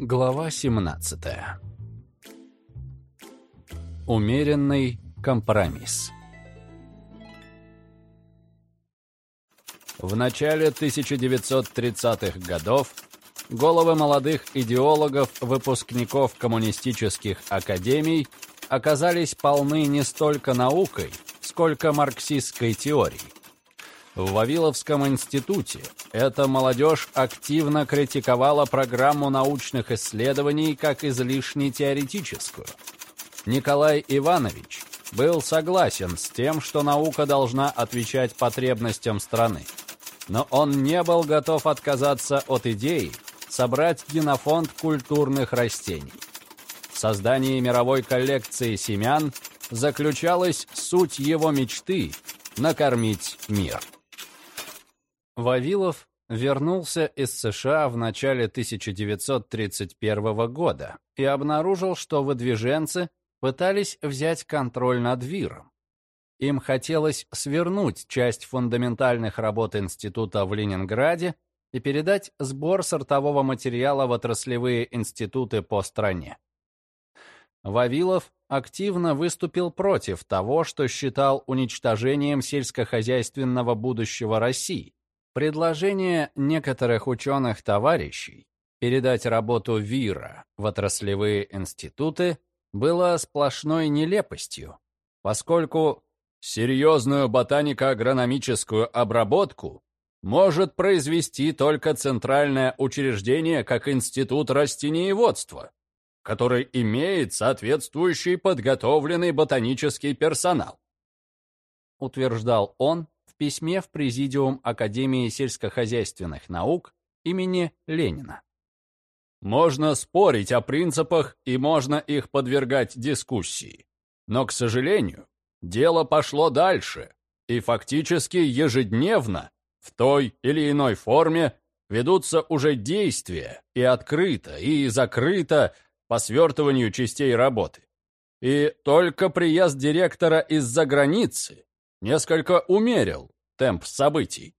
Глава 17. Умеренный компромисс. В начале 1930-х годов головы молодых идеологов, выпускников коммунистических академий оказались полны не столько наукой, сколько марксистской теорией. В Вавиловском институте эта молодежь активно критиковала программу научных исследований как излишне теоретическую. Николай Иванович был согласен с тем, что наука должна отвечать потребностям страны. Но он не был готов отказаться от идеи собрать генофонд культурных растений. В создании мировой коллекции семян заключалась суть его мечты накормить мир. Вавилов вернулся из США в начале 1931 года и обнаружил, что выдвиженцы пытались взять контроль над Виром. Им хотелось свернуть часть фундаментальных работ института в Ленинграде и передать сбор сортового материала в отраслевые институты по стране. Вавилов активно выступил против того, что считал уничтожением сельскохозяйственного будущего России Предложение некоторых ученых-товарищей передать работу ВИРа в отраслевые институты было сплошной нелепостью, поскольку серьезную ботанико-агрономическую обработку может произвести только центральное учреждение, как Институт растениеводства, который имеет соответствующий подготовленный ботанический персонал. Утверждал он, письме в Президиум Академии сельскохозяйственных наук имени Ленина. Можно спорить о принципах и можно их подвергать дискуссии. Но, к сожалению, дело пошло дальше, и фактически ежедневно, в той или иной форме, ведутся уже действия и открыто, и закрыто по свертыванию частей работы. И только приезд директора из-за границы несколько умерил темп событий.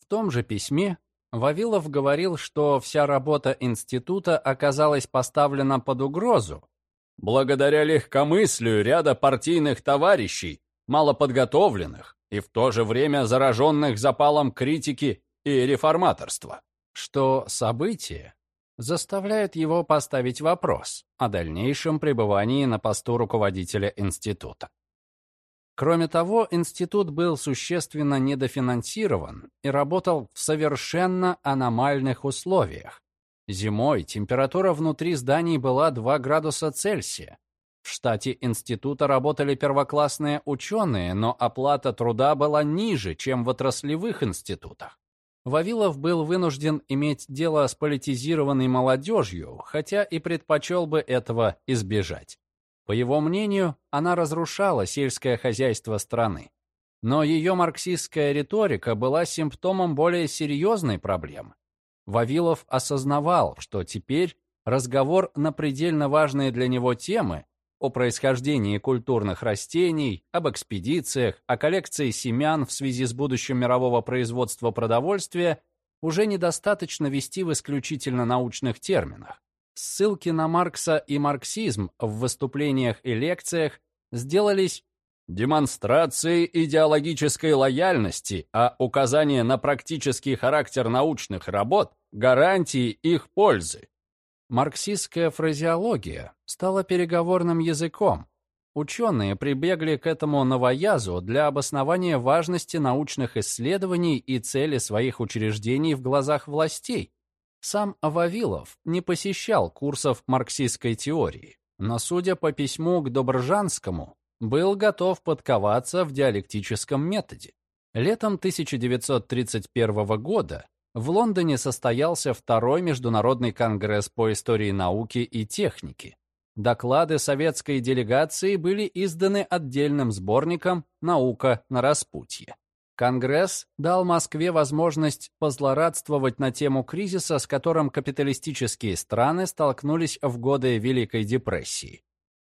В том же письме Вавилов говорил, что вся работа института оказалась поставлена под угрозу благодаря легкомыслию ряда партийных товарищей, малоподготовленных и в то же время зараженных запалом критики и реформаторства, что события заставляют его поставить вопрос о дальнейшем пребывании на посту руководителя института. Кроме того, институт был существенно недофинансирован и работал в совершенно аномальных условиях. Зимой температура внутри зданий была 2 градуса Цельсия. В штате института работали первоклассные ученые, но оплата труда была ниже, чем в отраслевых институтах. Вавилов был вынужден иметь дело с политизированной молодежью, хотя и предпочел бы этого избежать. По его мнению, она разрушала сельское хозяйство страны. Но ее марксистская риторика была симптомом более серьезной проблемы. Вавилов осознавал, что теперь разговор на предельно важные для него темы о происхождении культурных растений, об экспедициях, о коллекции семян в связи с будущим мирового производства продовольствия уже недостаточно вести в исключительно научных терминах. Ссылки на Маркса и марксизм в выступлениях и лекциях сделались демонстрацией идеологической лояльности, а указание на практический характер научных работ – гарантией их пользы. Марксистская фразеология стала переговорным языком. Ученые прибегли к этому новоязу для обоснования важности научных исследований и цели своих учреждений в глазах властей, сам Вавилов не посещал курсов марксистской теории, но, судя по письму к Добржанскому, был готов подковаться в диалектическом методе. Летом 1931 года в Лондоне состоялся второй международный конгресс по истории науки и техники. Доклады советской делегации были изданы отдельным сборником «Наука на распутье». Конгресс дал Москве возможность позлорадствовать на тему кризиса, с которым капиталистические страны столкнулись в годы Великой депрессии.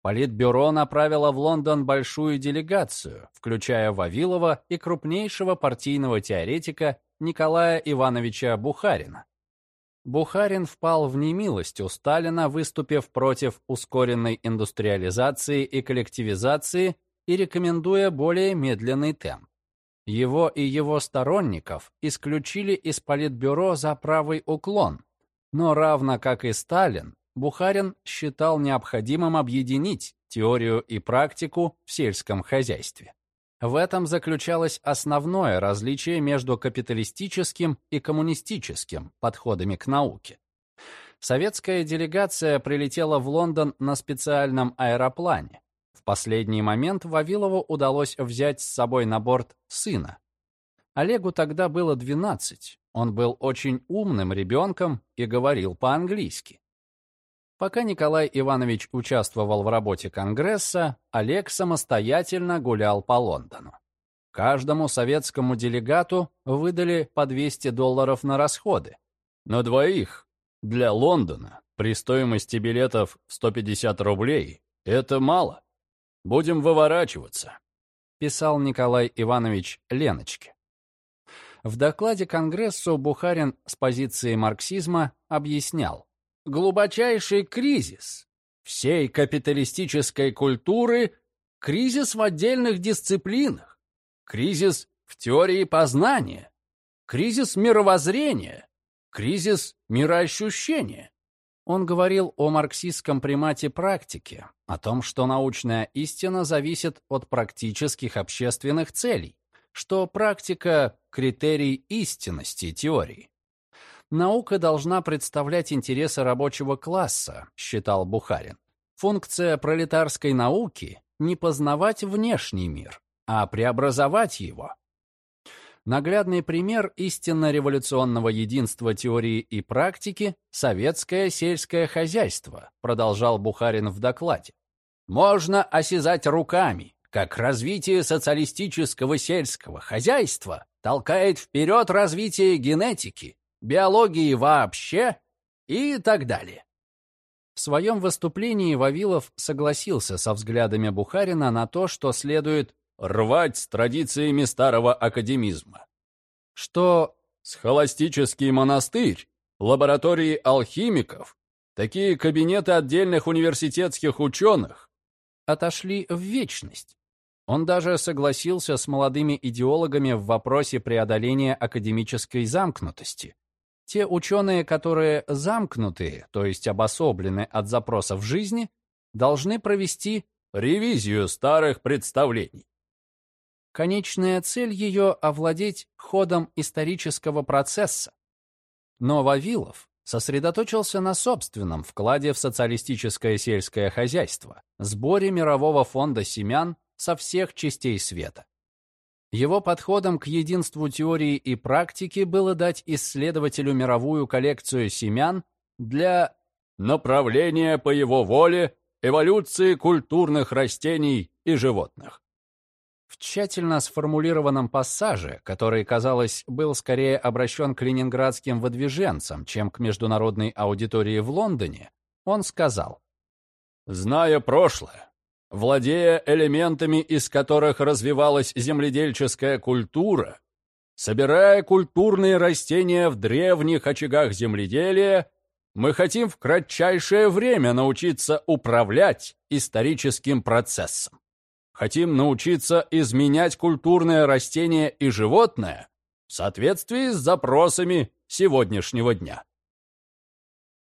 Политбюро направило в Лондон большую делегацию, включая Вавилова и крупнейшего партийного теоретика Николая Ивановича Бухарина. Бухарин впал в немилость у Сталина, выступив против ускоренной индустриализации и коллективизации и рекомендуя более медленный темп. Его и его сторонников исключили из Политбюро за правый уклон, но равно как и Сталин, Бухарин считал необходимым объединить теорию и практику в сельском хозяйстве. В этом заключалось основное различие между капиталистическим и коммунистическим подходами к науке. Советская делегация прилетела в Лондон на специальном аэроплане. В последний момент Вавилову удалось взять с собой на борт сына. Олегу тогда было 12. Он был очень умным ребенком и говорил по-английски. Пока Николай Иванович участвовал в работе Конгресса, Олег самостоятельно гулял по Лондону. Каждому советскому делегату выдали по 200 долларов на расходы. На двоих для Лондона при стоимости билетов 150 рублей это мало. Будем выворачиваться, писал Николай Иванович Леночке. В докладе Конгрессу Бухарин с позиции марксизма объяснял, глубочайший кризис всей капиталистической культуры, кризис в отдельных дисциплинах, кризис в теории познания, кризис мировоззрения, кризис мироощущения. Он говорил о марксистском примате практики, о том, что научная истина зависит от практических общественных целей, что практика – критерий истинности теории. Наука должна представлять интересы рабочего класса, считал Бухарин. Функция пролетарской науки – не познавать внешний мир, а преобразовать его. Наглядный пример истинно революционного единства теории и практики – советское сельское хозяйство, продолжал Бухарин в докладе. Можно осязать руками, как развитие социалистического сельского хозяйства толкает вперед развитие генетики, биологии вообще и так далее. В своем выступлении Вавилов согласился со взглядами Бухарина на то, что следует рвать с традициями старого академизма. Что схоластический монастырь, лаборатории алхимиков, такие кабинеты отдельных университетских ученых отошли в вечность. Он даже согласился с молодыми идеологами в вопросе преодоления академической замкнутости, те ученые, которые замкнуты, то есть обособлены от запросов жизни, должны провести ревизию старых представлений. Конечная цель ее — овладеть ходом исторического процесса. Но Вавилов сосредоточился на собственном вкладе в социалистическое сельское хозяйство, сборе мирового фонда семян со всех частей света. Его подходом к единству теории и практики было дать исследователю мировую коллекцию семян для направления по его воле эволюции культурных растений и животных. В тщательно сформулированном пассаже, который, казалось, был скорее обращен к ленинградским выдвиженцам, чем к международной аудитории в Лондоне, он сказал, «Зная прошлое, владея элементами, из которых развивалась земледельческая культура, собирая культурные растения в древних очагах земледелия, мы хотим в кратчайшее время научиться управлять историческим процессом. Хотим научиться изменять культурное растение и животное в соответствии с запросами сегодняшнего дня.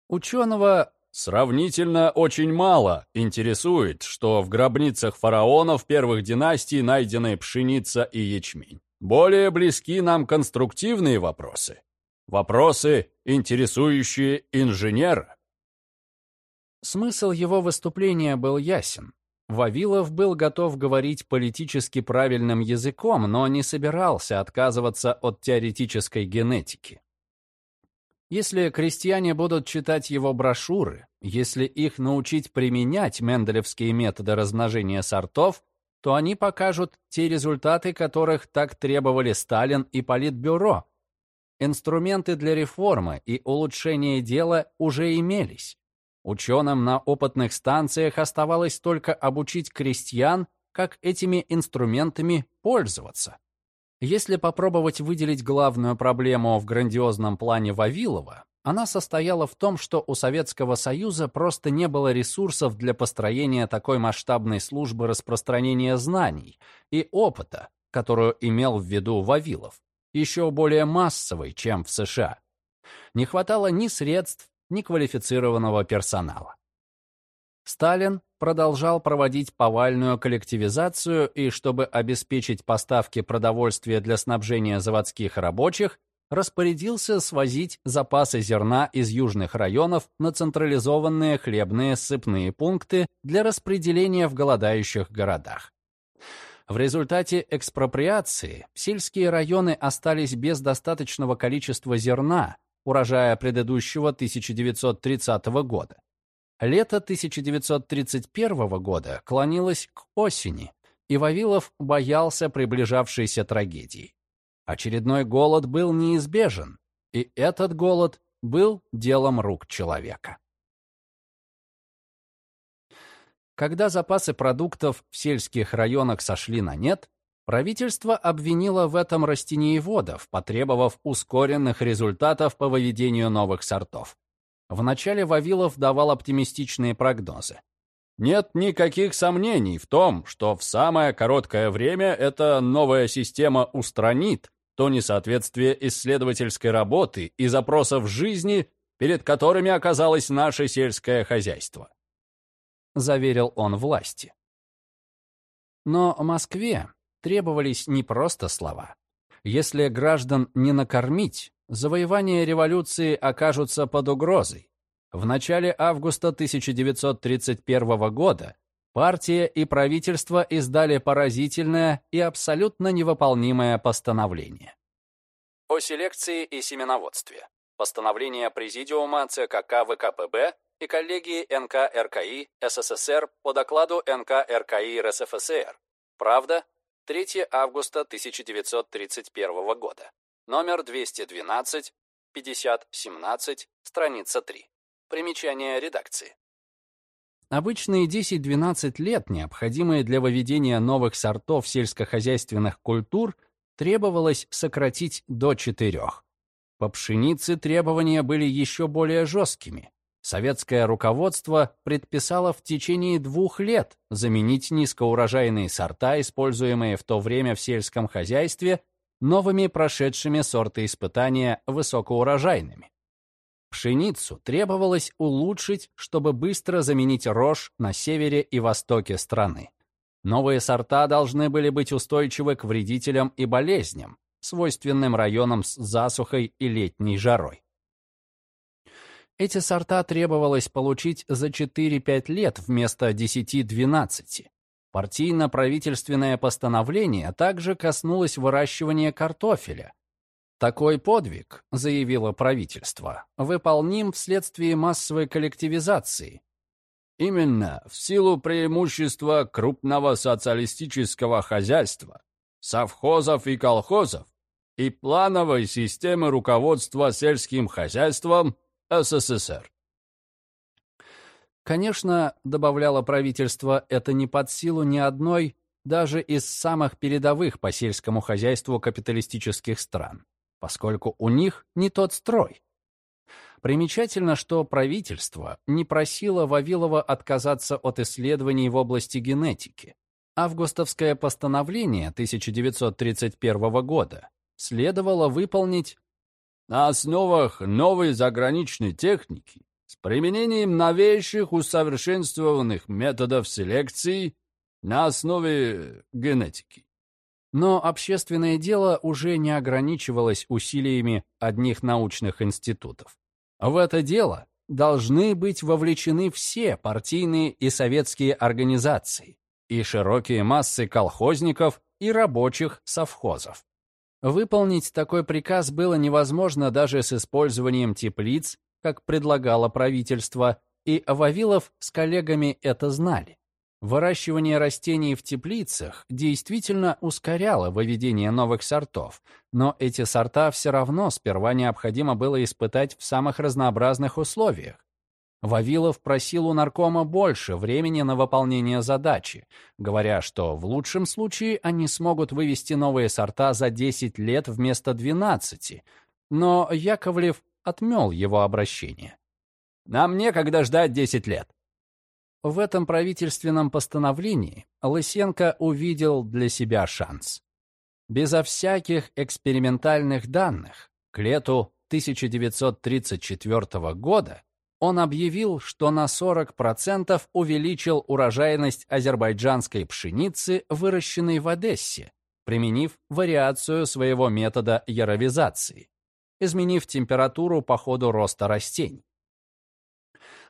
Ученого Сравнительно очень мало интересует, что в гробницах фараонов первых династий найдены пшеница и ячмень. Более близки нам конструктивные вопросы. Вопросы, интересующие инженера. Смысл его выступления был ясен. Вавилов был готов говорить политически правильным языком, но не собирался отказываться от теоретической генетики. Если крестьяне будут читать его брошюры, если их научить применять менделевские методы размножения сортов, то они покажут те результаты, которых так требовали Сталин и Политбюро. Инструменты для реформы и улучшения дела уже имелись. Ученым на опытных станциях оставалось только обучить крестьян, как этими инструментами пользоваться. Если попробовать выделить главную проблему в грандиозном плане Вавилова, Она состояла в том, что у Советского Союза просто не было ресурсов для построения такой масштабной службы распространения знаний и опыта, которую имел в виду Вавилов, еще более массовой, чем в США. Не хватало ни средств, ни квалифицированного персонала. Сталин продолжал проводить повальную коллективизацию и, чтобы обеспечить поставки продовольствия для снабжения заводских рабочих, распорядился свозить запасы зерна из южных районов на централизованные хлебные ссыпные пункты для распределения в голодающих городах. В результате экспроприации сельские районы остались без достаточного количества зерна, урожая предыдущего 1930 года. Лето 1931 года клонилось к осени, и Вавилов боялся приближавшейся трагедии. Очередной голод был неизбежен, и этот голод был делом рук человека. Когда запасы продуктов в сельских районах сошли на нет, правительство обвинило в этом растениеводов, потребовав ускоренных результатов по выведению новых сортов. Вначале Вавилов давал оптимистичные прогнозы. Нет никаких сомнений в том, что в самое короткое время эта новая система устранит то несоответствие исследовательской работы и запросов жизни, перед которыми оказалось наше сельское хозяйство. Заверил он власти. Но Москве требовались не просто слова. Если граждан не накормить, завоевания революции окажутся под угрозой. В начале августа 1931 года Партия и правительство издали поразительное и абсолютно невыполнимое постановление. О селекции и семеноводстве. Постановление Президиума ЦКК ВКПБ и коллегии НК РКИ СССР по докладу НК РКИ РСФСР. Правда, 3 августа 1931 года. Номер 212, 5017, страница 3. Примечание редакции. Обычные 10-12 лет, необходимые для выведения новых сортов сельскохозяйственных культур, требовалось сократить до четырех. По пшенице требования были еще более жесткими. Советское руководство предписало в течение двух лет заменить низкоурожайные сорта, используемые в то время в сельском хозяйстве, новыми прошедшими сорты испытания высокоурожайными. Пшеницу требовалось улучшить, чтобы быстро заменить рожь на севере и востоке страны. Новые сорта должны были быть устойчивы к вредителям и болезням, свойственным районам с засухой и летней жарой. Эти сорта требовалось получить за 4-5 лет вместо 10-12. Партийно-правительственное постановление также коснулось выращивания картофеля, такой подвиг, заявило правительство, выполним вследствие массовой коллективизации. Именно в силу преимущества крупного социалистического хозяйства, совхозов и колхозов и плановой системы руководства сельским хозяйством СССР. Конечно, добавляло правительство, это не под силу ни одной, даже из самых передовых по сельскому хозяйству капиталистических стран поскольку у них не тот строй. Примечательно, что правительство не просило Вавилова отказаться от исследований в области генетики. Августовское постановление 1931 года следовало выполнить на основах новой заграничной техники с применением новейших усовершенствованных методов селекции на основе генетики. Но общественное дело уже не ограничивалось усилиями одних научных институтов. В это дело должны быть вовлечены все партийные и советские организации и широкие массы колхозников и рабочих совхозов. Выполнить такой приказ было невозможно даже с использованием теплиц, как предлагало правительство, и Вавилов с коллегами это знали. Выращивание растений в теплицах действительно ускоряло выведение новых сортов, но эти сорта все равно сперва необходимо было испытать в самых разнообразных условиях. Вавилов просил у наркома больше времени на выполнение задачи, говоря, что в лучшем случае они смогут вывести новые сорта за 10 лет вместо 12. Но Яковлев отмел его обращение. «Нам некогда ждать 10 лет». В этом правительственном постановлении Лысенко увидел для себя шанс. Безо всяких экспериментальных данных к лету 1934 года он объявил, что на 40% увеличил урожайность азербайджанской пшеницы, выращенной в Одессе, применив вариацию своего метода яровизации, изменив температуру по ходу роста растений.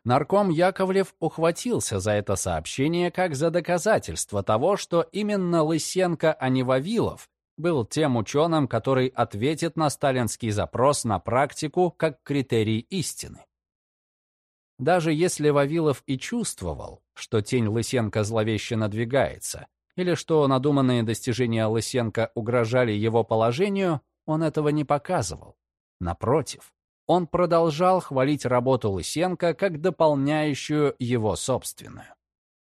Нарком Яковлев ухватился за это сообщение как за доказательство того, что именно Лысенко, а не Вавилов, был тем ученым, который ответит на сталинский запрос на практику как критерий истины. Даже если Вавилов и чувствовал, что тень Лысенко зловеще надвигается, или что надуманные достижения Лысенко угрожали его положению, он этого не показывал. Напротив, он продолжал хвалить работу Лысенко как дополняющую его собственную.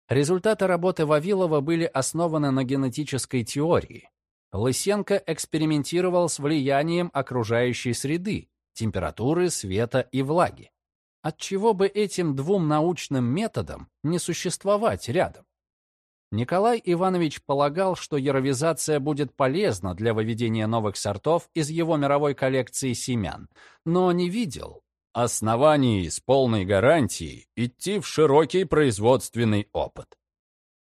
Результаты работы Вавилова были основаны на генетической теории, Лысенко экспериментировал с влиянием окружающей среды, температуры, света и влаги. Отчего бы этим двум научным методам не существовать рядом? Николай Иванович полагал, что яровизация будет полезна для выведения новых сортов из его мировой коллекции семян, но не видел оснований с полной гарантией идти в широкий производственный опыт.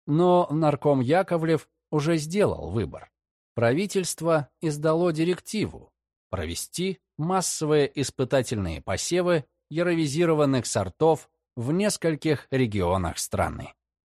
Но нарком Яковлев уже сделал выбор правительство издало директиву провести массовые испытательные посевы яровизированных сортов в нескольких регионах страны.